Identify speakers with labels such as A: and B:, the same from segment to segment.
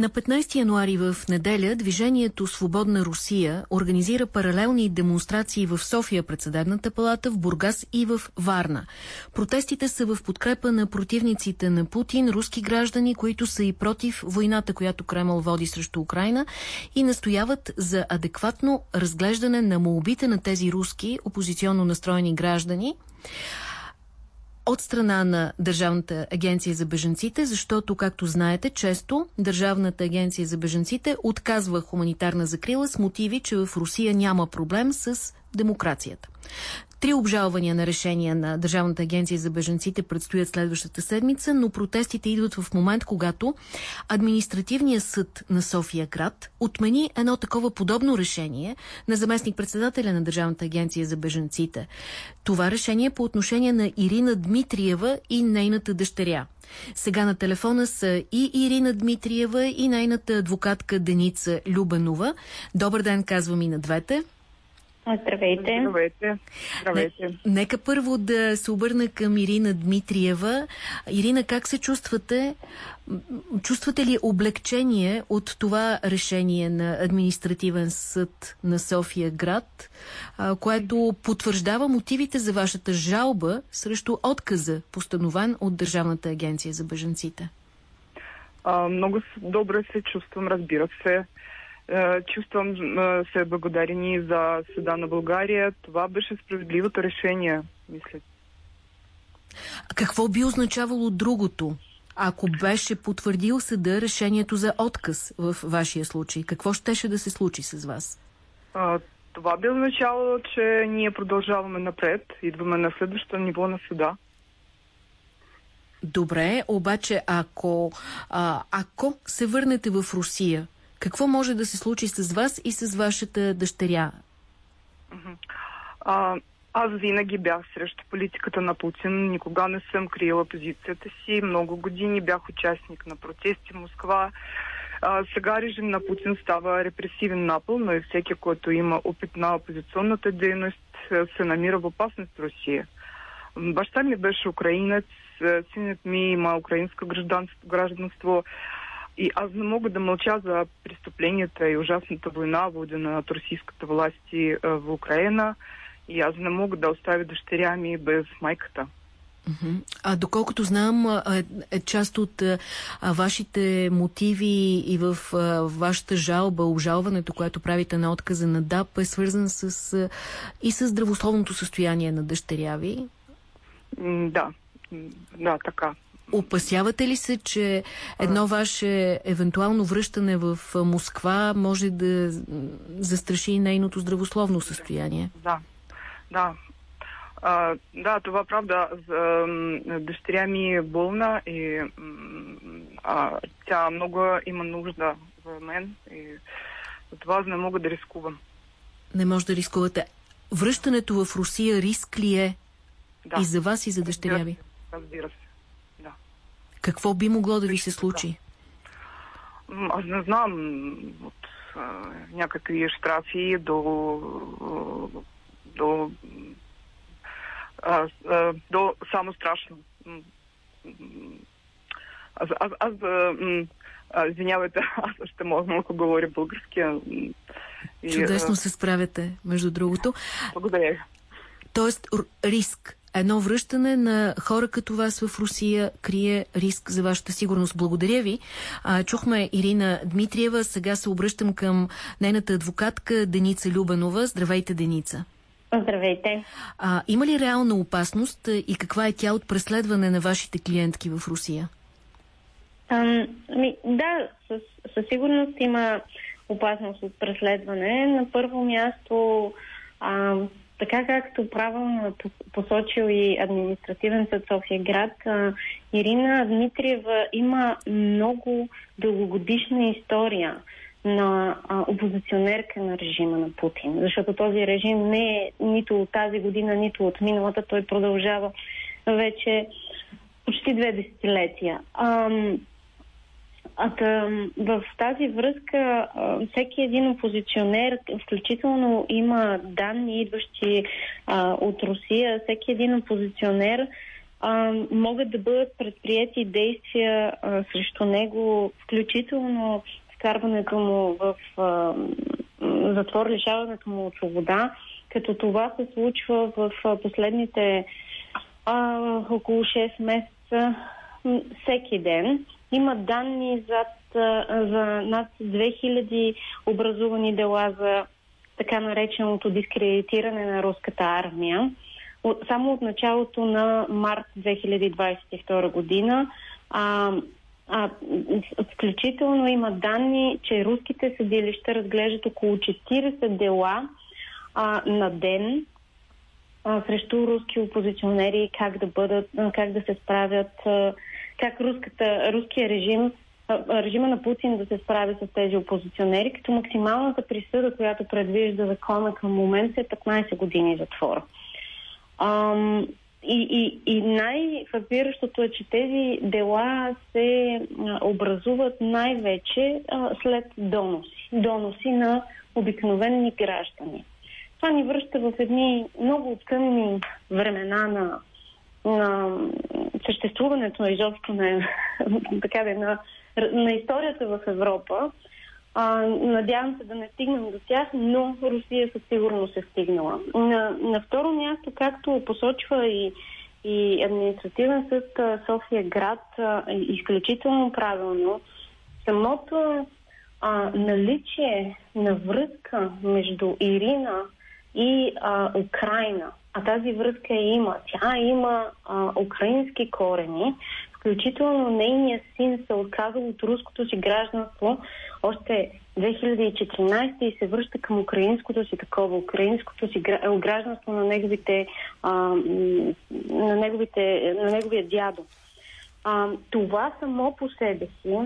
A: На 15 януари в неделя движението Свободна Русия организира паралелни демонстрации в София пред Съдебната палата, в Бургас и в Варна. Протестите са в подкрепа на противниците на Путин, руски граждани, които са и против войната, която Кремъл води срещу Украина и настояват за адекватно разглеждане на молбите на тези руски опозиционно настроени граждани от страна на Държавната агенция за беженците, защото, както знаете, често Държавната агенция за беженците отказва хуманитарна закрила с мотиви, че в Русия няма проблем с демокрацията. Три обжалвания на решения на Държавната агенция за беженците предстоят следващата седмица, но протестите идват в момент, когато административният съд на София град отмени едно такова подобно решение на заместник-председателя на Държавната агенция за беженците. Това решение е по отношение на Ирина Дмитриева и нейната дъщеря. Сега на телефона са и Ирина Дмитриева и нейната адвокатка Деница Любенова. Добър ден, казвам и на двете.
B: Здравейте.
C: Здравейте. Здравейте. Не,
A: нека първо да се обърна към Ирина Дмитриева. Ирина, как се чувствате? Чувствате ли облегчение от това решение на административен съд на София град, което потвърждава мотивите за вашата жалба срещу отказа, постановен от Държавната агенция за беженците?
C: А, много добре се чувствам, разбира се. Е, чувствам е, се благодарени за съда на България. Това беше справедливото решение, мисля.
A: Какво би означавало другото? Ако беше потвърдил съда решението за отказ в вашия случай, какво щеше да се случи с вас?
C: А, това би означавало, че ние продължаваме напред, идваме на следващото ниво на съда.
A: Добре, обаче ако, а, ако се върнете в Русия, какво може да се случи с вас и с вашата дъщеря?
C: А, аз винаги бях срещу политиката на Путин. Никога не съм криела позицията си. Много години бях участник на протести в Москва. А, сега режим на Путин става репресивен напъл, но и всеки, който има опит на опозиционната дейност, се намира в опасност в Русия. Баща ми беше украинец, синът ми има украинско гражданство. И аз не мога да мълча за престъпленията и ужасната война, водена от русийската власти в Украина. И аз не мога да оставя дъщеря ми без майката.
A: А доколкото знам, е част от вашите мотиви и в вашата жалба, обжалването, което правите на отказа на ДАП, е свързан с, и с здравословното състояние на дъщеря ви?
C: Да, да, така.
A: Опасявате ли се, че едно ваше евентуално връщане в Москва може да застраши нейното здравословно състояние?
C: Да, да. А, да, това правда. Дъщеря ми е болна и а, тя много има нужда за мен и за това не мога да рискувам.
A: Не може да рискувате. Връщането в Русия риск ли е да. и за вас, и за дъщеря ви?
C: Разбира се.
A: Какво би могло да ви се случи?
C: Аз не знам. От а, някакви штрафи до, до, а, а, до само страшно. Аз, аз, аз а, извинявайте, аз ще мога малко говоря български.
A: Чудесно се справяте, между другото.
C: Благодаря.
A: Тоест, риск едно връщане на хора като вас в Русия крие риск за вашата сигурност. Благодаря ви. А, чухме Ирина Дмитриева. Сега се обръщам към нейната адвокатка Деница Любенова. Здравейте, Деница.
B: Здравейте.
A: А, има ли реална опасност и каква е тя от преследване на вашите клиентки в Русия?
B: Ам, ми, да, със, със сигурност има опасност от преследване. На първо място а, така както правилно посочил и административен съд София град, Ирина Дмитриева има много дългогодишна история на а, опозиционерка на режима на Путин. Защото този режим не е нито от тази година, нито от миналата. Той продължава вече почти две десетилетия. Ам, а да, в тази връзка всеки един опозиционер, включително има данни, идващи а, от Русия, всеки един опозиционер а, могат да бъдат предприяти действия а, срещу него, включително вкарването му в а, затвор, лишаването му от свобода, като това се случва в последните а, около 6 месеца всеки ден. Има данни зад, за над 2000 образувани дела за така нареченото дискредитиране на руската армия. Само от началото на март 2022 година а, а, включително има данни, че руските съдилища разглеждат около 40 дела а, на ден а, срещу руски опозиционери, как да бъдат, как да се справят, а, как руската, руския режим режима на Путин да се справи с тези опозиционери, като максималната присъда, която предвижда закона към момента е 15 години затвор. Ам, и, и, и най-фабиращото е, че тези дела се образуват най-вече след доноси. Доноси на обикновени граждани. Това ни връща в едни много тъмни времена на, на съществуването на изобщо на, така да, на, на историята в Европа. А, надявам се да не стигнем до тях, но Русия със сигурност е стигнала. На, на второ място, както посочва и, и административен съд София град, изключително правилно, самото а, наличие на връзка между Ирина и а, Украина, а тази връзка има. Тя има а, украински корени, включително нейният син се отказал от руското си гражданство още 2014 и се връща към украинското си такова, украинското си гражданство на неговите, а, на неговите, на неговия дядо. А, това само по себе си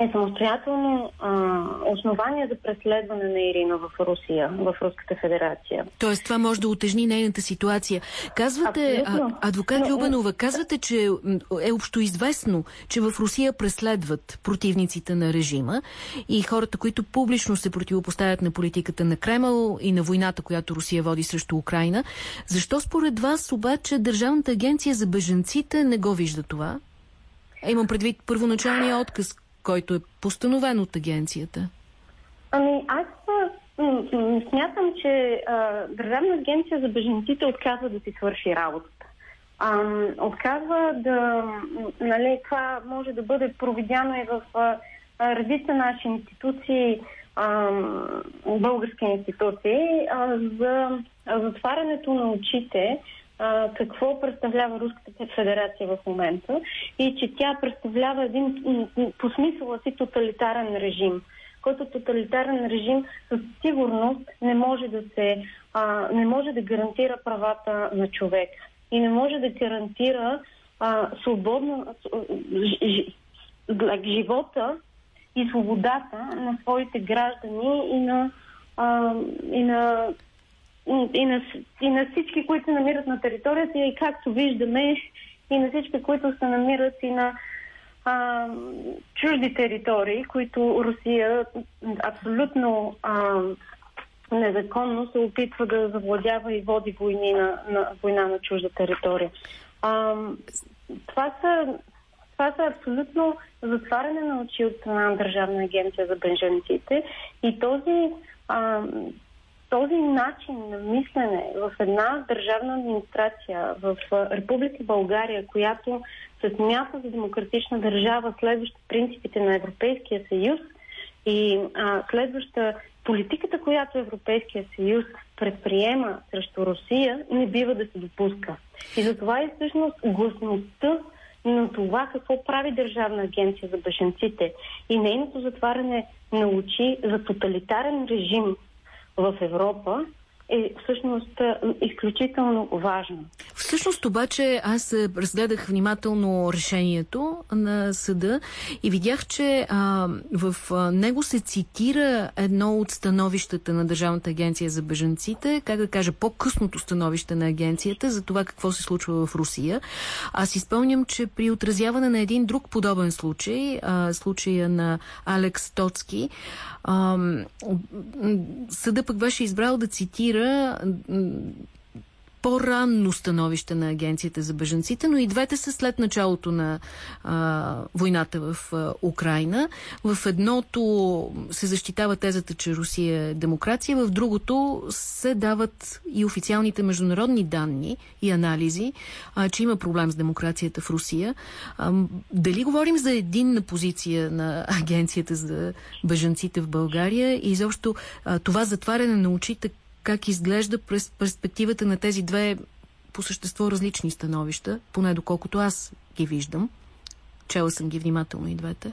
B: е самостоятелно а, основание за преследване на Ирина в Русия, в Руската федерация.
A: Тоест това може да утежни нейната ситуация. Казвате, а, адвокат Но, Любенова, казвате, че е общо известно, че в Русия преследват противниците на режима и хората, които публично се противопоставят на политиката на Кремъл и на войната, която Русия води срещу Украина. Защо според вас обаче Държавната агенция за беженците не го вижда това? Имам предвид първоначалния отказ, който е постановен от агенцията?
B: Ами аз смятам, че а, Държавна агенция за беженците отказва да си свърши работата. А, отказва да... Нали, това може да бъде провидяно и в редица наши институции, а, български институции, а, за затварянето на очите какво представлява Руската федерация в момента и че тя представлява един по смисъла си тоталитарен режим, който тоталитарен режим със сигурност не може да се а, не може да гарантира правата на човек и не може да гарантира а, свободно живота и свободата на своите граждани и на, а, и на и на, и на всички, които се намират на територията и както виждаме и на всички, които се намират и на а, чужди територии, които Русия абсолютно а, незаконно се опитва да завладява и води войни на, на, война на чужда територия. А, това са това са абсолютно затваряне на очи от страна на Държавна агенция за бежанците и този а, този начин на мислене в една държавна администрация в Република България, която се смята за демократична държава, следваща принципите на Европейския съюз и а, следваща политиката, която Европейския съюз предприема срещу Русия, не бива да се допуска. И затова и всъщност гласността на това какво прави Държавна агенция за беженците и нейното затваряне на очи за тоталитарен режим в Европа е всъщност изключително важно.
A: Всъщност обаче аз разгледах внимателно решението на съда и видях, че а, в него се цитира едно от становищата на Държавната агенция за бежанците, как да кажа, по-късното становище на агенцията за това какво се случва в Русия. Аз изпълням, че при отразяване на един друг подобен случай, а, случая на Алекс Тоцки, а, съда пък беше избрал да цитира по-ранно становище на Агенцията за беженците, но и двете са след началото на а, войната в а, Украина. В едното се защитава тезата, че Русия е демокрация, в другото се дават и официалните международни данни и анализи, а, че има проблем с демокрацията в Русия. А, дали говорим за единна позиция на Агенцията за беженците в България и изобщо а, това затваряне на очите как изглежда през перспективата на тези две по същество различни становища, поне доколкото аз ги виждам. Чела съм ги внимателно и двете.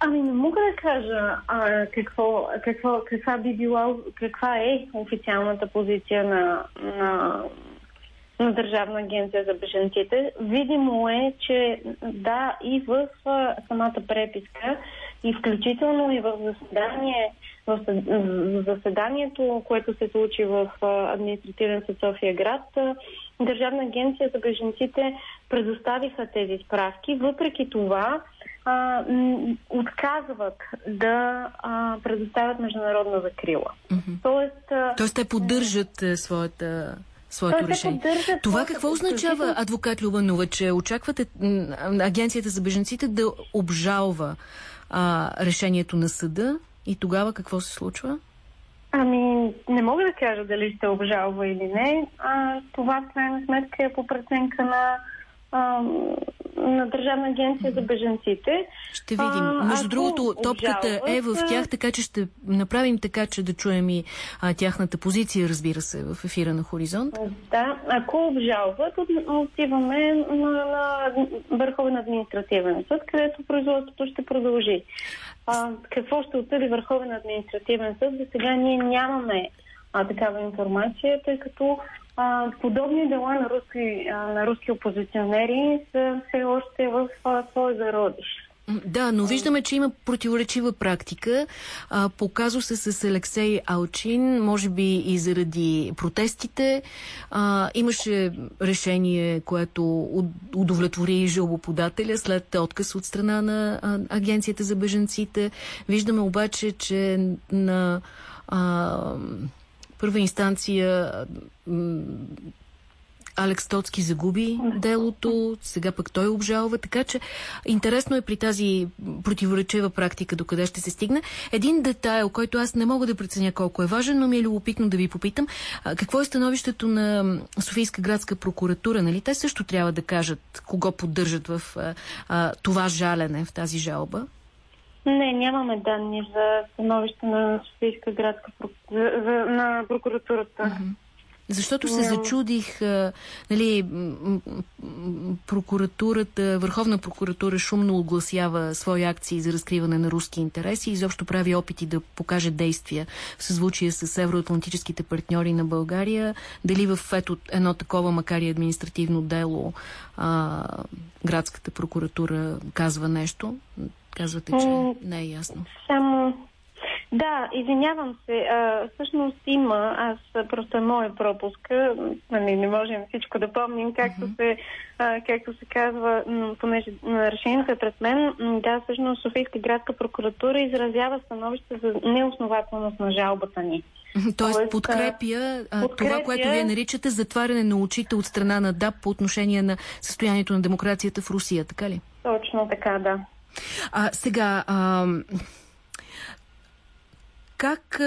B: Ами не мога да кажа а, какво, какво, каква би била, каква е официалната позиция на, на, на Държавна агенция за беженците. Видимо е, че да, и в а, самата преписка, и включително и в заседание в заседанието, което се случи в административен съд София град, Държавна агенция за беженците предоставиха тези справки. Въпреки това, а, отказват да а, предоставят международна закрила.
A: Mm-hmm. Тоест, а, Тоест те поддържат а, своята своето Той решение. Това какво означава, адвокат Любанова, че очаквате Агенцията за беженците да обжалва а, решението на съда и тогава какво се случва?
B: Ами, не мога да кажа дали ще обжалва или не. А, това в крайна сметка е по преценка на, на Държавна агенция за беженците.
A: Ще видим. А, Между другото, топката е в тях, така че ще направим така, че да чуем и а, тяхната позиция, разбира се, в ефира на Хоризонт.
B: Да, ако обжалват, отиваме на, на Върховен административен съд, където производството ще продължи а, какво ще отсъди Върховен административен съд. За сега ние нямаме а, такава информация, тъй като а, подобни дела на руски, а, на руски опозиционери са все още в своя зародиш.
A: Да, но виждаме, че има противоречива практика. А, показва се с Алексей Алчин, може би и заради протестите. А, имаше решение, което удовлетвори жалбоподателя след отказ от страна на а, Агенцията за беженците. Виждаме обаче, че на а, първа инстанция Алекс Тоцки загуби делото, сега пък той обжалва, така че интересно е при тази противоречива практика докъде ще се стигне. Един детайл, който аз не мога да преценя колко е важен, но ми е любопитно да ви попитам. Какво е становището на Софийска градска прокуратура? Нали? Те също трябва да кажат кого поддържат в а, това жалене, в тази жалба.
B: Не, нямаме данни за становище на Софийска градска на прокуратурата.
A: Защото се зачудих, нали, прокуратурата, Върховна прокуратура шумно огласява свои акции за разкриване на руски интереси и изобщо прави опити да покаже действия в съзвучие с евроатлантическите партньори на България. Дали в ето едно такова, макар и административно дело, а, градската прокуратура казва нещо? Казвате, че не е ясно.
B: Само да, извинявам се. А, всъщност има, аз просто е моя пропуска, нали, не можем всичко да помним, както, се, а, както се казва, понеже решението е пред мен. Да, всъщност Софийска градска прокуратура изразява становище за неоснователност на жалбата ни.
A: Тоест, Тоест подкрепя, а, подкрепя това, което вие наричате затваряне на очите от страна на ДАП по отношение на състоянието на демокрацията в Русия, така ли?
B: Точно така, да.
A: А, сега, а, как,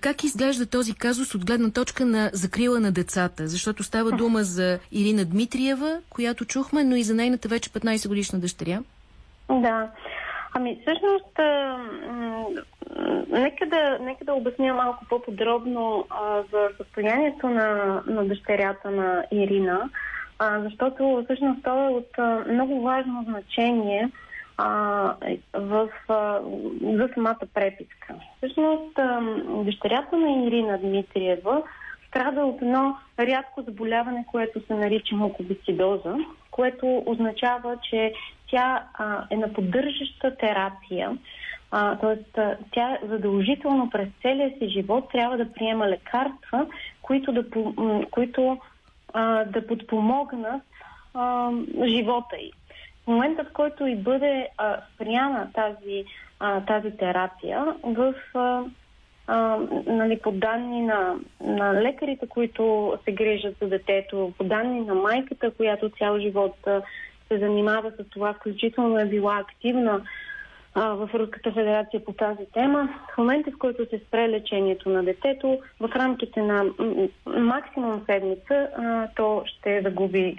A: как изглежда този казус от гледна точка на закрила на децата? Защото става дума за Ирина Дмитриева, която чухме, но и за нейната вече 15 годишна дъщеря.
B: Да. Ами, всъщност, нека, да, нека да обясня малко по-подробно за състоянието на, на дъщерята на Ирина, а, защото всъщност това е от а, много важно значение – а, в, а, за самата преписка. Всъщност, а, дъщерята на Ирина Дмитриева страда от едно рядко заболяване, което се нарича мукобицидоза, което означава, че тя а, е на поддържаща терапия, т.е. тя задължително през целия си живот трябва да приема лекарства, които да, които, а, да подпомогнат а, живота й. В момента, в който и бъде а, спряна тази, а, тази терапия, в, а, а, нали, по данни на, на лекарите, които се грижат за детето, по данни на майката, която цял живот се занимава с това, включително е била активна в Руската федерация по тази тема. В момента, в който се спре лечението на детето, в рамките на максимум седмица, то ще загуби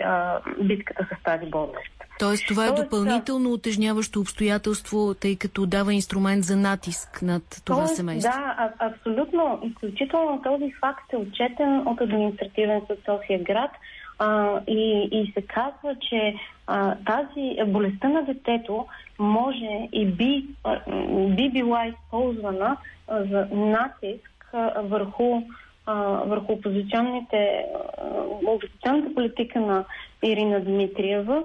B: битката с тази болест.
A: Тоест това е Тоест, допълнително отежняващо обстоятелство, тъй като дава инструмент за натиск над това
B: Тоест,
A: семейство.
B: Да, абсолютно. Изключително този факт е отчетен от административен съд София град а, и, и се казва, че а, тази болестта на детето може и би, а, би била използвана а, за натиск а, върху върху опозиционните, опозиционната политика на Ирина Дмитриева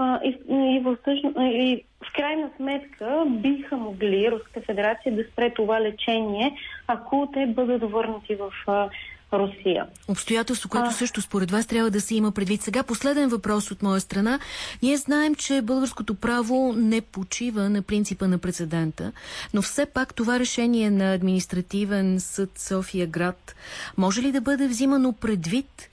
B: а, и, и, в, и в крайна сметка биха могли Руската федерация да спре това лечение, ако те бъдат върнати в а, Русия.
A: Обстоятелство, което а... също според вас трябва да се има предвид. Сега последен въпрос от моя страна. Ние знаем, че българското право не почива на принципа на прецедента, но все пак това решение на административен съд София град може ли да бъде взимано предвид пред,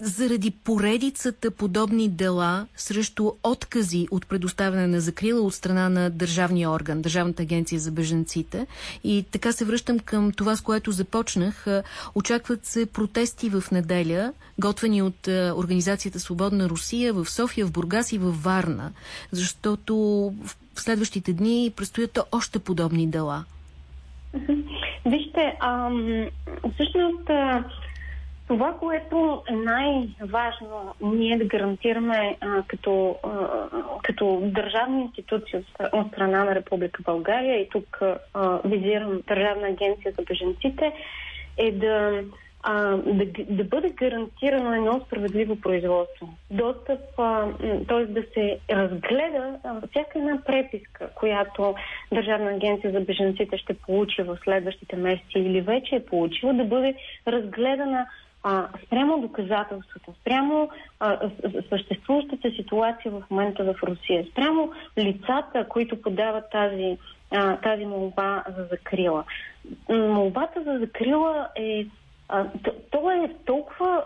A: заради поредицата подобни дела срещу откази от предоставяне на закрила от страна на държавния орган, Държавната агенция за беженците. И така се връщам към това, с което започнах. Очакват се протести в неделя, готвени от Организацията Свободна Русия в София, в Бургас и в Варна, защото в следващите дни предстоят още подобни дела.
B: Вижте, ам, всъщност това, което е най-важно ние да гарантираме а, като, а, като държавна институция от страна на Република България, и тук а, визирам Държавна агенция за беженците, е да, а, да, да бъде гарантирано едно справедливо производство. Достъп, т.е. да се разгледа а, всяка една преписка, която Държавна агенция за беженците ще получи в следващите месеци или вече е получила, да бъде разгледана а, спрямо доказателствата, спрямо а, съществуващата ситуация в момента в Русия, спрямо лицата, които подават тази, а, тази молба за закрила. Молбата за закрила е. А, то, то е толкова.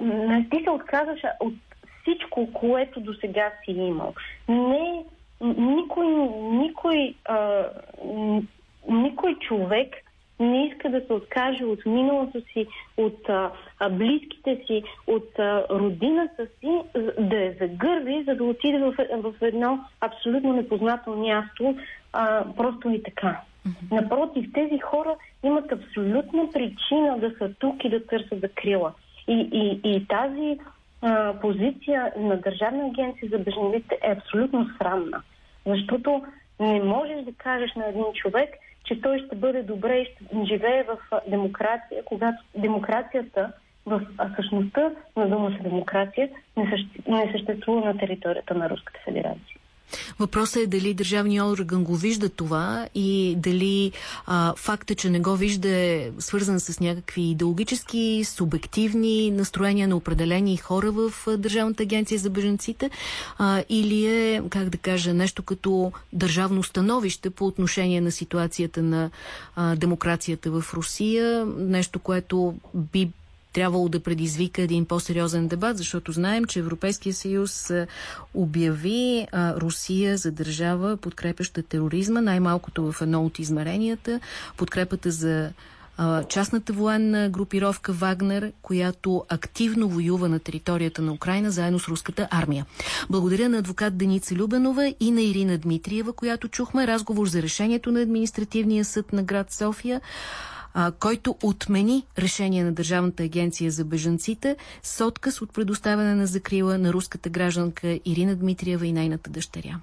B: Не ти се отказваш от всичко, което до сега си имал. Не. Никой, никой, а, никой човек не иска да се откаже от миналото си, от а, близките си, от а, родината си, да я загърви, за да отиде в, в едно абсолютно непознато място, а, просто и така. Напротив, тези хора имат абсолютна причина да са тук и да търсят закрила. И, и, и тази а, позиция на Държавна агенция за бежанците е абсолютно срамна. Защото не можеш да кажеш на един човек, че той ще бъде добре и ще живее в демокрация, когато демокрацията в същността на дума за демокрация не съществува на територията на Руската федерация.
A: Въпросът е дали държавния орган го вижда това и дали а, факта, че не го вижда е свързан с някакви идеологически, субективни настроения на определени хора в Държавната агенция за беженците а, или е, как да кажа, нещо като държавно становище по отношение на ситуацията на а, демокрацията в Русия, нещо, което би трябвало да предизвика един по-сериозен дебат, защото знаем, че Европейския съюз обяви Русия за държава, подкрепяща тероризма, най-малкото в едно от измеренията, подкрепата за частната военна групировка Вагнер, която активно воюва на територията на Украина заедно с руската армия. Благодаря на адвокат Деница Любенова и на Ирина Дмитриева, която чухме разговор за решението на административния съд на град София а, който отмени решение на Държавната агенция за бежанците с отказ от предоставяне на закрила на руската гражданка Ирина Дмитриева и нейната дъщеря.